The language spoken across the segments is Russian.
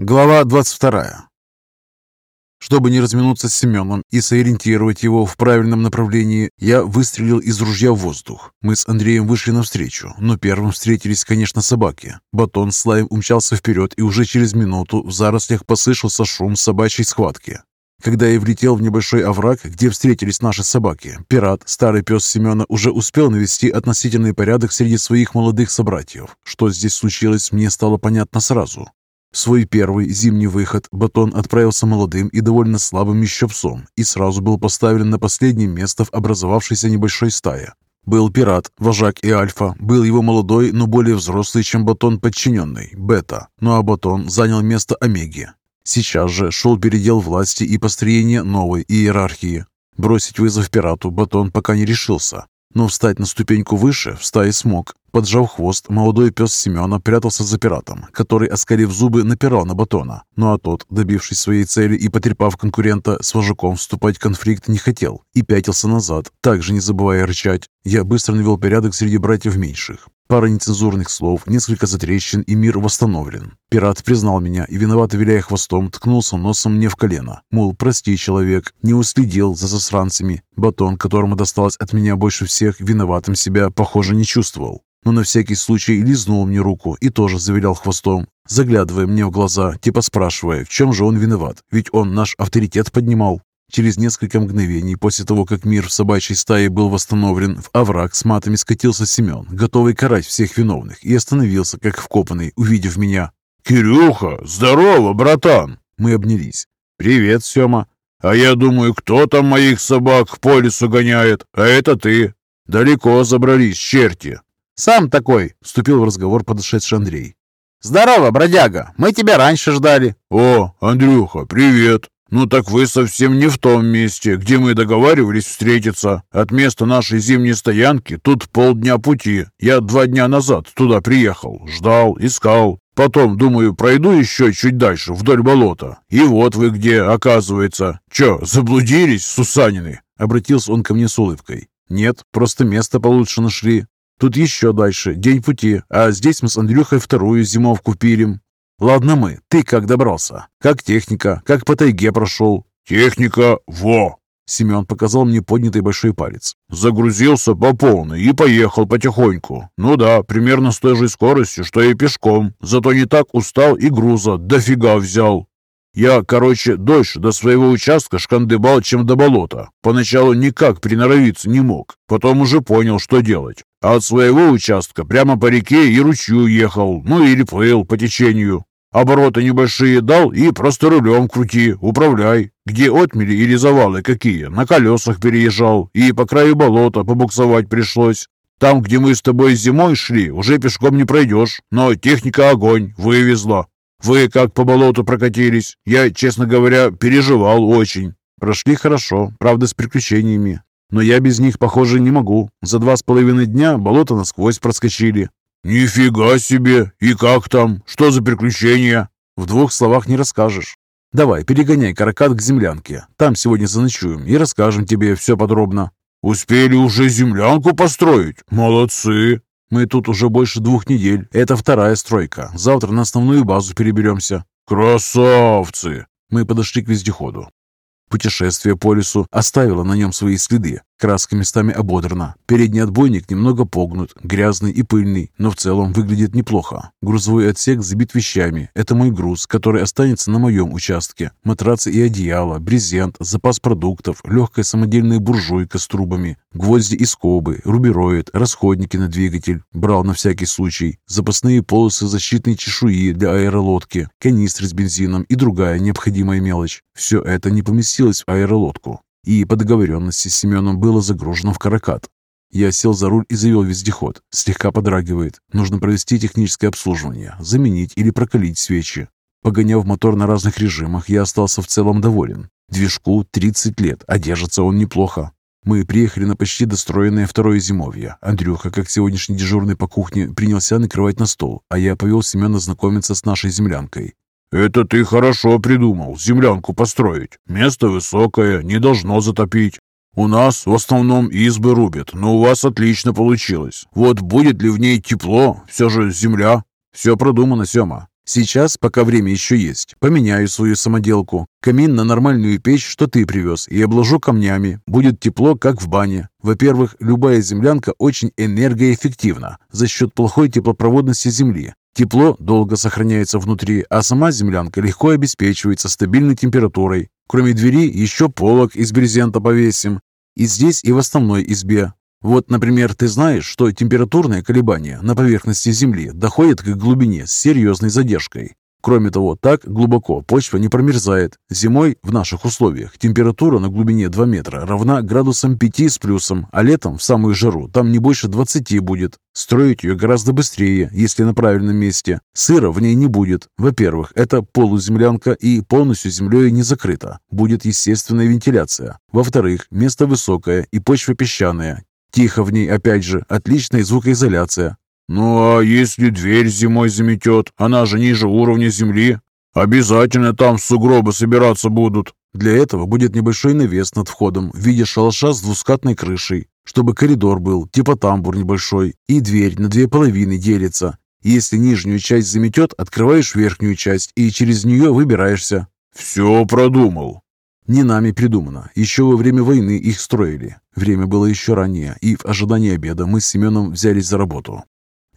Глава 22. Чтобы не разминуться с Семеном и сориентировать его в правильном направлении, я выстрелил из ружья в воздух. Мы с Андреем вышли навстречу, но первым встретились, конечно, собаки. Батон с лаем умчался вперед, и уже через минуту в зарослях послышался шум собачьей схватки. Когда я влетел в небольшой овраг, где встретились наши собаки, пират, старый пес Семена, уже успел навести относительный порядок среди своих молодых собратьев. Что здесь случилось, мне стало понятно сразу. Свой первый зимний выход Батон отправился молодым и довольно слабым еще псом и сразу был поставлен на последнее место в образовавшейся небольшой стае. Был пират, вожак и альфа, был его молодой, но более взрослый, чем Батон подчиненный, бета, ну а Батон занял место омеги. Сейчас же шел передел власти и построение новой иерархии. Бросить вызов пирату Батон пока не решился, но встать на ступеньку выше в стае смог. Поджав хвост, молодой пес Семена прятался за пиратом, который, оскалив зубы, напирал на батона. Ну а тот, добившись своей цели и потрепав конкурента, с вожаком вступать в конфликт не хотел и пятился назад, также не забывая рычать. Я быстро навел порядок среди братьев меньших. Пара нецензурных слов, несколько затрещин, и мир восстановлен. Пират признал меня и, виновато виляя хвостом, ткнулся носом мне в колено. Мол, прости, человек, не уследил за засранцами. Батон, которому досталось от меня больше всех, виноватым себя, похоже, не чувствовал. Но на всякий случай лизнул мне руку и тоже завилял хвостом, заглядывая мне в глаза, типа спрашивая, в чем же он виноват, ведь он наш авторитет поднимал. Через несколько мгновений после того, как мир в собачьей стае был восстановлен, в овраг с матами скатился Семен, готовый карать всех виновных, и остановился, как вкопанный, увидев меня. «Кирюха, здорово, братан!» Мы обнялись. «Привет, Сема!» «А я думаю, кто там моих собак по лесу гоняет? А это ты! Далеко забрались, черти!» «Сам такой!» — вступил в разговор подошедший Андрей. «Здорово, бродяга! Мы тебя раньше ждали!» «О, Андрюха, привет!» «Ну так вы совсем не в том месте, где мы договаривались встретиться. От места нашей зимней стоянки тут полдня пути. Я два дня назад туда приехал, ждал, искал. Потом, думаю, пройду еще чуть дальше, вдоль болота. И вот вы где, оказывается. Че, заблудились, Сусанины?» Обратился он ко мне с улыбкой. «Нет, просто место получше нашли. Тут еще дальше, день пути, а здесь мы с Андрюхой вторую зимовку пилим. Ладно мы, ты как добрался? Как техника? Как по тайге прошел? Техника, во! Семен показал мне поднятый большой палец. Загрузился по полной и поехал потихоньку. Ну да, примерно с той же скоростью, что и пешком. Зато не так устал и груза дофига взял. Я, короче, дольше до своего участка шкандыбал, чем до болота. Поначалу никак приноровиться не мог. Потом уже понял, что делать. А от своего участка прямо по реке и ручью ехал. Ну или плыл по течению. Обороты небольшие дал и просто рулем крути, управляй. Где отмели или завалы какие, на колесах переезжал. И по краю болота побуксовать пришлось. Там, где мы с тобой зимой шли, уже пешком не пройдешь. Но техника огонь, вывезла. Вы как по болоту прокатились? Я, честно говоря, переживал очень. Прошли хорошо, правда, с приключениями. Но я без них, похоже, не могу. За два с половиной дня болото насквозь проскочили. «Нифига себе! И как там? Что за приключения?» В двух словах не расскажешь. Давай, перегоняй каракат к землянке. Там сегодня заночуем и расскажем тебе все подробно. Успели уже землянку построить? Молодцы! Мы тут уже больше двух недель. Это вторая стройка. Завтра на основную базу переберемся. Красавцы! Мы подошли к вездеходу. Путешествие по лесу оставило на нем свои следы. Краска местами ободрана. Передний отбойник немного погнут, грязный и пыльный, но в целом выглядит неплохо. Грузовой отсек забит вещами. Это мой груз, который останется на моем участке. Матрацы и одеяло, брезент, запас продуктов, легкая самодельная буржуйка с трубами, гвозди и скобы, рубероид, расходники на двигатель. Брал на всякий случай. Запасные полосы защитной чешуи для аэролодки, канистры с бензином и другая необходимая мелочь. Все это не поместилось в аэролодку и по договоренности с Семеном было загружено в каракат. Я сел за руль и завел вездеход. Слегка подрагивает. Нужно провести техническое обслуживание, заменить или прокалить свечи. Погоняв мотор на разных режимах, я остался в целом доволен. Движку 30 лет, а держится он неплохо. Мы приехали на почти достроенное второе зимовье. Андрюха, как сегодняшний дежурный по кухне, принялся накрывать на стол, а я повел Семена знакомиться с нашей землянкой. «Это ты хорошо придумал, землянку построить. Место высокое, не должно затопить. У нас в основном избы рубят, но у вас отлично получилось. Вот будет ли в ней тепло, все же земля?» «Все продумано, Сема». Сейчас, пока время еще есть, поменяю свою самоделку. Камин на нормальную печь, что ты привез, и обложу камнями. Будет тепло, как в бане. Во-первых, любая землянка очень энергоэффективна за счет плохой теплопроводности земли. Тепло долго сохраняется внутри, а сама землянка легко обеспечивается стабильной температурой. Кроме двери, еще полок из брезента повесим. И здесь, и в основной избе. Вот, например, ты знаешь, что температурные колебания на поверхности Земли доходят к глубине с серьезной задержкой. Кроме того, так глубоко почва не промерзает. Зимой в наших условиях температура на глубине 2 метра равна градусам 5 с плюсом, а летом в самую жару там не больше 20 будет. Строить ее гораздо быстрее, если на правильном месте. Сыра в ней не будет. Во-первых, это полуземлянка и полностью землей не закрыта. Будет естественная вентиляция. Во-вторых, место высокое и почва песчаная. Тихо в ней, опять же, отличная звукоизоляция. «Ну а если дверь зимой заметет? Она же ниже уровня земли. Обязательно там сугробы собираться будут». Для этого будет небольшой навес над входом в виде шалаша с двускатной крышей, чтобы коридор был, типа тамбур небольшой, и дверь на две половины делится. Если нижнюю часть заметет, открываешь верхнюю часть и через нее выбираешься. «Все продумал». Не нами придумано. Еще во время войны их строили. Время было еще раннее, и в ожидании обеда мы с Семеном взялись за работу.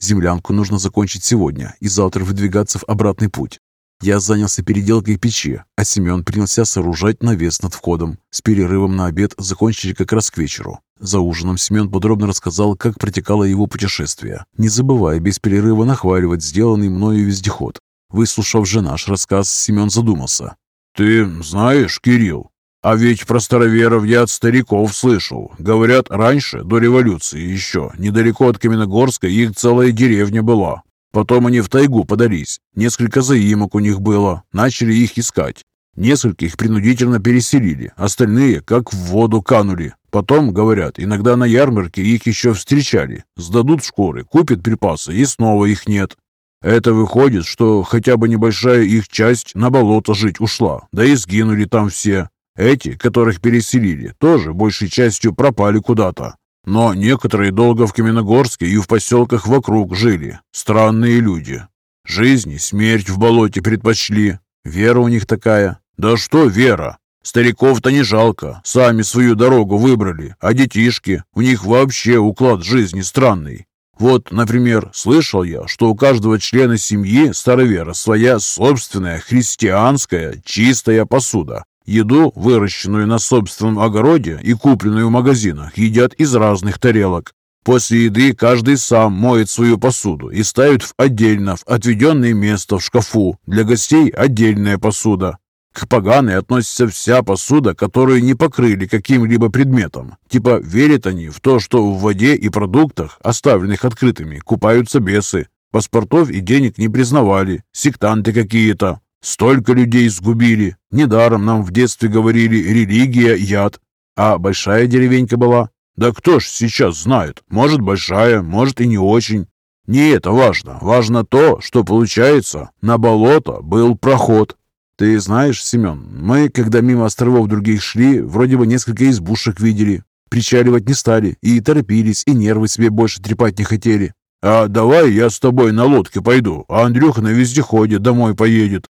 Землянку нужно закончить сегодня и завтра выдвигаться в обратный путь. Я занялся переделкой печи, а Семен принялся сооружать навес над входом. С перерывом на обед закончили как раз к вечеру. За ужином Семен подробно рассказал, как протекало его путешествие, не забывая без перерыва нахваливать сделанный мною вездеход. Выслушав же наш рассказ, Семен задумался. «Ты знаешь, Кирилл, а ведь про староверов я от стариков слышал. Говорят, раньше, до революции еще, недалеко от Каменогорска их целая деревня была. Потом они в тайгу подались. Несколько заимок у них было. Начали их искать. Нескольких принудительно переселили. Остальные как в воду канули. Потом, говорят, иногда на ярмарке их еще встречали. Сдадут шкуры, купят припасы, и снова их нет. Это выходит, что хотя бы небольшая их часть на болото жить ушла, да и сгинули там все. Эти, которых переселили, тоже большей частью пропали куда-то. Но некоторые долго в Каменогорске и в поселках вокруг жили. Странные люди. Жизнь и смерть в болоте предпочли. Вера у них такая. Да что вера? Стариков-то не жалко. Сами свою дорогу выбрали. А детишки? У них вообще уклад жизни странный. Вот, например, слышал я, что у каждого члена семьи старовера своя собственная христианская чистая посуда, Еду, выращенную на собственном огороде и купленную в магазинах, едят из разных тарелок. После еды каждый сам моет свою посуду и ставит в отдельно в отведенное место в шкафу. Для гостей отдельная посуда. К поганой относится вся посуда, которую не покрыли каким-либо предметом. Типа верят они в то, что в воде и продуктах, оставленных открытыми, купаются бесы. Паспортов и денег не признавали, сектанты какие-то. Столько людей сгубили. Недаром нам в детстве говорили «религия – яд». А большая деревенька была? Да кто ж сейчас знает? Может, большая, может и не очень. Не это важно. Важно то, что получается, на болото был проход. Ты знаешь, Семен, мы, когда мимо островов других шли, вроде бы несколько избушек видели. Причаливать не стали, и торопились, и нервы себе больше трепать не хотели. А давай я с тобой на лодке пойду, а Андрюха на вездеходе домой поедет.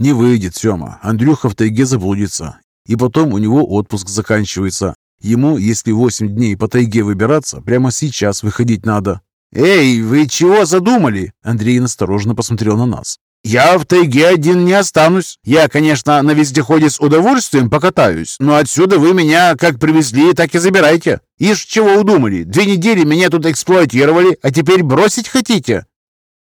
Не выйдет, Сема. Андрюха в тайге заблудится. И потом у него отпуск заканчивается. Ему, если восемь дней по тайге выбираться, прямо сейчас выходить надо. «Эй, вы чего задумали?» Андрей осторожно посмотрел на нас. «Я в тайге один не останусь. Я, конечно, на вездеходе с удовольствием покатаюсь, но отсюда вы меня как привезли, так и забирайте. Ишь, чего удумали? Две недели меня тут эксплуатировали, а теперь бросить хотите?»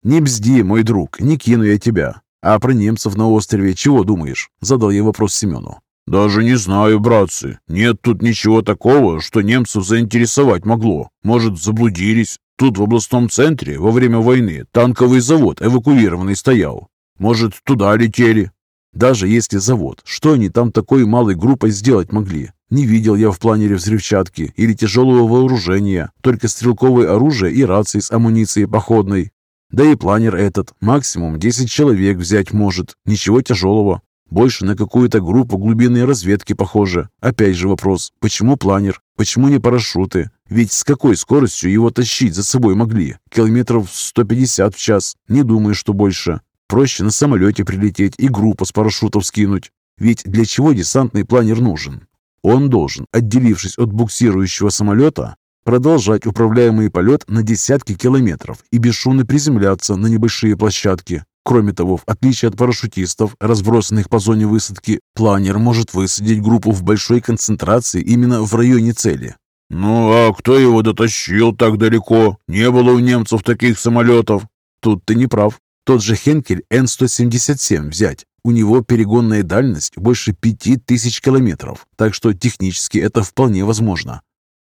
«Не бзди, мой друг, не кину я тебя. «А про немцев на острове чего думаешь?» – задал я вопрос Семену. «Даже не знаю, братцы. Нет тут ничего такого, что немцев заинтересовать могло. Может, заблудились. Тут в областном центре во время войны танковый завод эвакуированный стоял. Может, туда летели. Даже если завод, что они там такой малой группой сделать могли? Не видел я в планере взрывчатки или тяжелого вооружения, только стрелковое оружие и рации с амуницией походной. Да и планер этот максимум 10 человек взять может, ничего тяжелого. Больше на какую-то группу глубинной разведки похоже. Опять же вопрос, почему планер? Почему не парашюты? Ведь с какой скоростью его тащить за собой могли? Километров 150 в час? Не думаю, что больше. Проще на самолете прилететь и группу с парашютов скинуть. Ведь для чего десантный планер нужен? Он должен, отделившись от буксирующего самолета, продолжать управляемый полет на десятки километров и бесшумно приземляться на небольшие площадки. Кроме того, в отличие от парашютистов, разбросанных по зоне высадки, планер может высадить группу в большой концентрации именно в районе цели. «Ну а кто его дотащил так далеко? Не было у немцев таких самолетов». «Тут ты не прав. Тот же Хенкель Н-177 взять. У него перегонная дальность больше 5000 километров, так что технически это вполне возможно.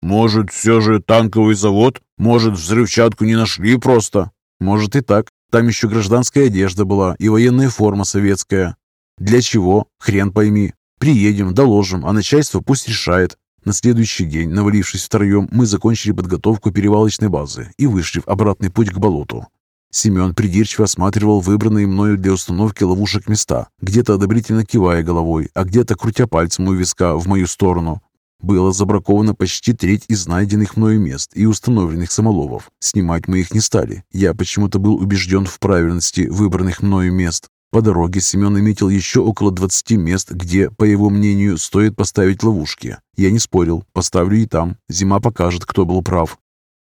Может, все же танковый завод? Может, взрывчатку не нашли просто? Может и так. Там еще гражданская одежда была и военная форма советская. Для чего? Хрен пойми. Приедем, доложим, а начальство пусть решает. На следующий день, навалившись втроем, мы закончили подготовку перевалочной базы и вышли в обратный путь к болоту. Семен придирчиво осматривал выбранные мною для установки ловушек места, где-то одобрительно кивая головой, а где-то крутя пальцем у виска в мою сторону. Было забраковано почти треть из найденных мною мест и установленных самоловов. Снимать мы их не стали. Я почему-то был убежден в правильности выбранных мною мест. По дороге Семен наметил еще около 20 мест, где, по его мнению, стоит поставить ловушки. Я не спорил, поставлю и там. Зима покажет, кто был прав.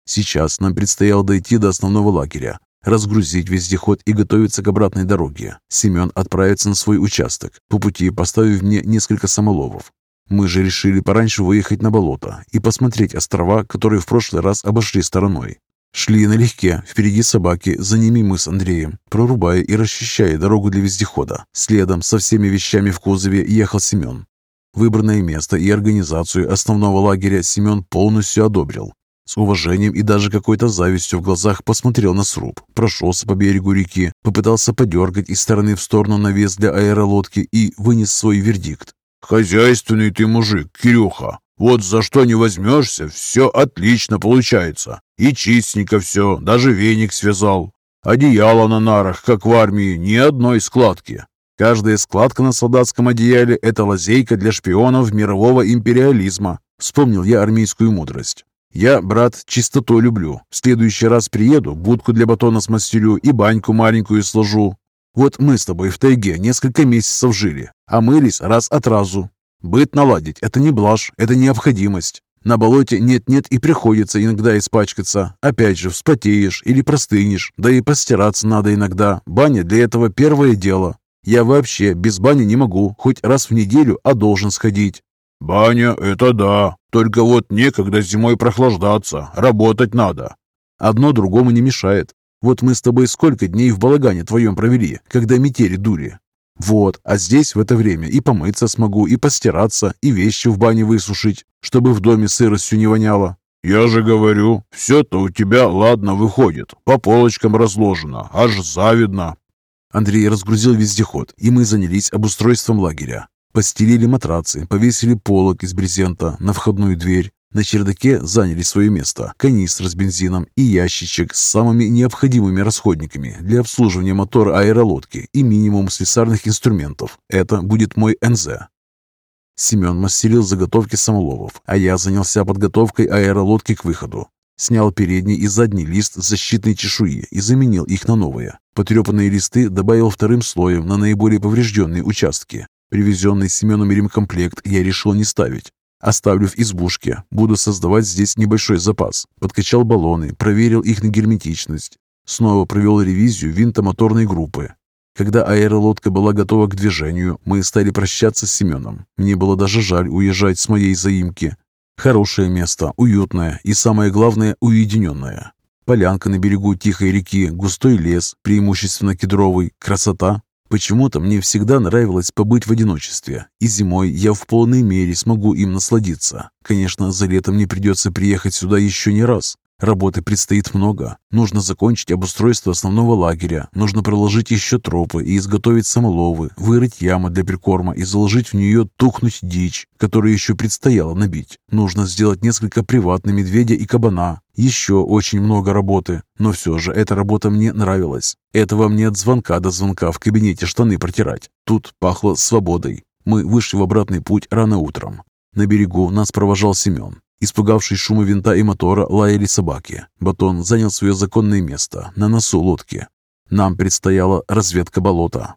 Сейчас нам предстояло дойти до основного лагеря, разгрузить вездеход и готовиться к обратной дороге. Семен отправится на свой участок, по пути поставив мне несколько самоловов. Мы же решили пораньше выехать на болото и посмотреть острова, которые в прошлый раз обошли стороной. Шли налегке, впереди собаки, за ними мы с Андреем, прорубая и расчищая дорогу для вездехода. Следом со всеми вещами в кузове ехал Семен. Выбранное место и организацию основного лагеря Семен полностью одобрил. С уважением и даже какой-то завистью в глазах посмотрел на сруб, прошелся по берегу реки, попытался подергать из стороны в сторону навес для аэролодки и вынес свой вердикт. «Хозяйственный ты мужик, Кирюха. Вот за что не возьмешься, все отлично получается. И чистенько все, даже веник связал. Одеяло на нарах, как в армии, ни одной складки. Каждая складка на солдатском одеяле – это лазейка для шпионов мирового империализма. Вспомнил я армейскую мудрость. Я, брат, чистоту люблю. В следующий раз приеду, будку для батона смастерю и баньку маленькую сложу. Вот мы с тобой в тайге несколько месяцев жили, а мылись раз от разу. Быт наладить – это не блажь, это необходимость. На болоте нет-нет и приходится иногда испачкаться. Опять же, вспотеешь или простынешь, да и постираться надо иногда. Баня для этого первое дело. Я вообще без бани не могу, хоть раз в неделю, а должен сходить. «Баня – это да, только вот некогда зимой прохлаждаться, работать надо». Одно другому не мешает. Вот мы с тобой сколько дней в балагане твоем провели, когда метели дури. Вот, а здесь в это время и помыться смогу, и постираться, и вещи в бане высушить, чтобы в доме сыростью не воняло. «Я же говорю, все-то у тебя ладно выходит, по полочкам разложено, аж завидно». Андрей разгрузил вездеход, и мы занялись обустройством лагеря. Постелили матрацы, повесили полок из брезента на входную дверь. На чердаке заняли свое место канистра с бензином и ящичек с самыми необходимыми расходниками для обслуживания мотора аэролодки и минимум слесарных инструментов. Это будет мой НЗ. Семен мастерил заготовки самоловов, а я занялся подготовкой аэролодки к выходу. Снял передний и задний лист защитной чешуи и заменил их на новые. Потрепанные листы добавил вторым слоем на наиболее поврежденные участки. Привезенный Семеном ремкомплект я решил не ставить. Оставлю в избушке. Буду создавать здесь небольшой запас. Подкачал баллоны, проверил их на герметичность. Снова провел ревизию винтомоторной группы. Когда аэролодка была готова к движению, мы стали прощаться с Семеном. Мне было даже жаль уезжать с моей заимки. Хорошее место, уютное и, самое главное, уединенное. Полянка на берегу тихой реки, густой лес, преимущественно кедровый, красота, Почему-то мне всегда нравилось побыть в одиночестве, и зимой я в полной мере смогу им насладиться. Конечно, за летом мне придется приехать сюда еще не раз, Работы предстоит много. Нужно закончить обустройство основного лагеря, нужно проложить еще тропы и изготовить самоловы, вырыть ямы для прикорма и заложить в нее тухнуть дичь, которую еще предстояло набить. Нужно сделать несколько приватных медведя и кабана. Еще очень много работы, но все же эта работа мне нравилась. Это вам не от звонка до звонка в кабинете штаны протирать. Тут пахло свободой. Мы вышли в обратный путь рано утром. На берегу нас провожал Семен. Испугавшись шума винта и мотора, лаяли собаки. Батон занял свое законное место на носу лодки. Нам предстояла разведка болота.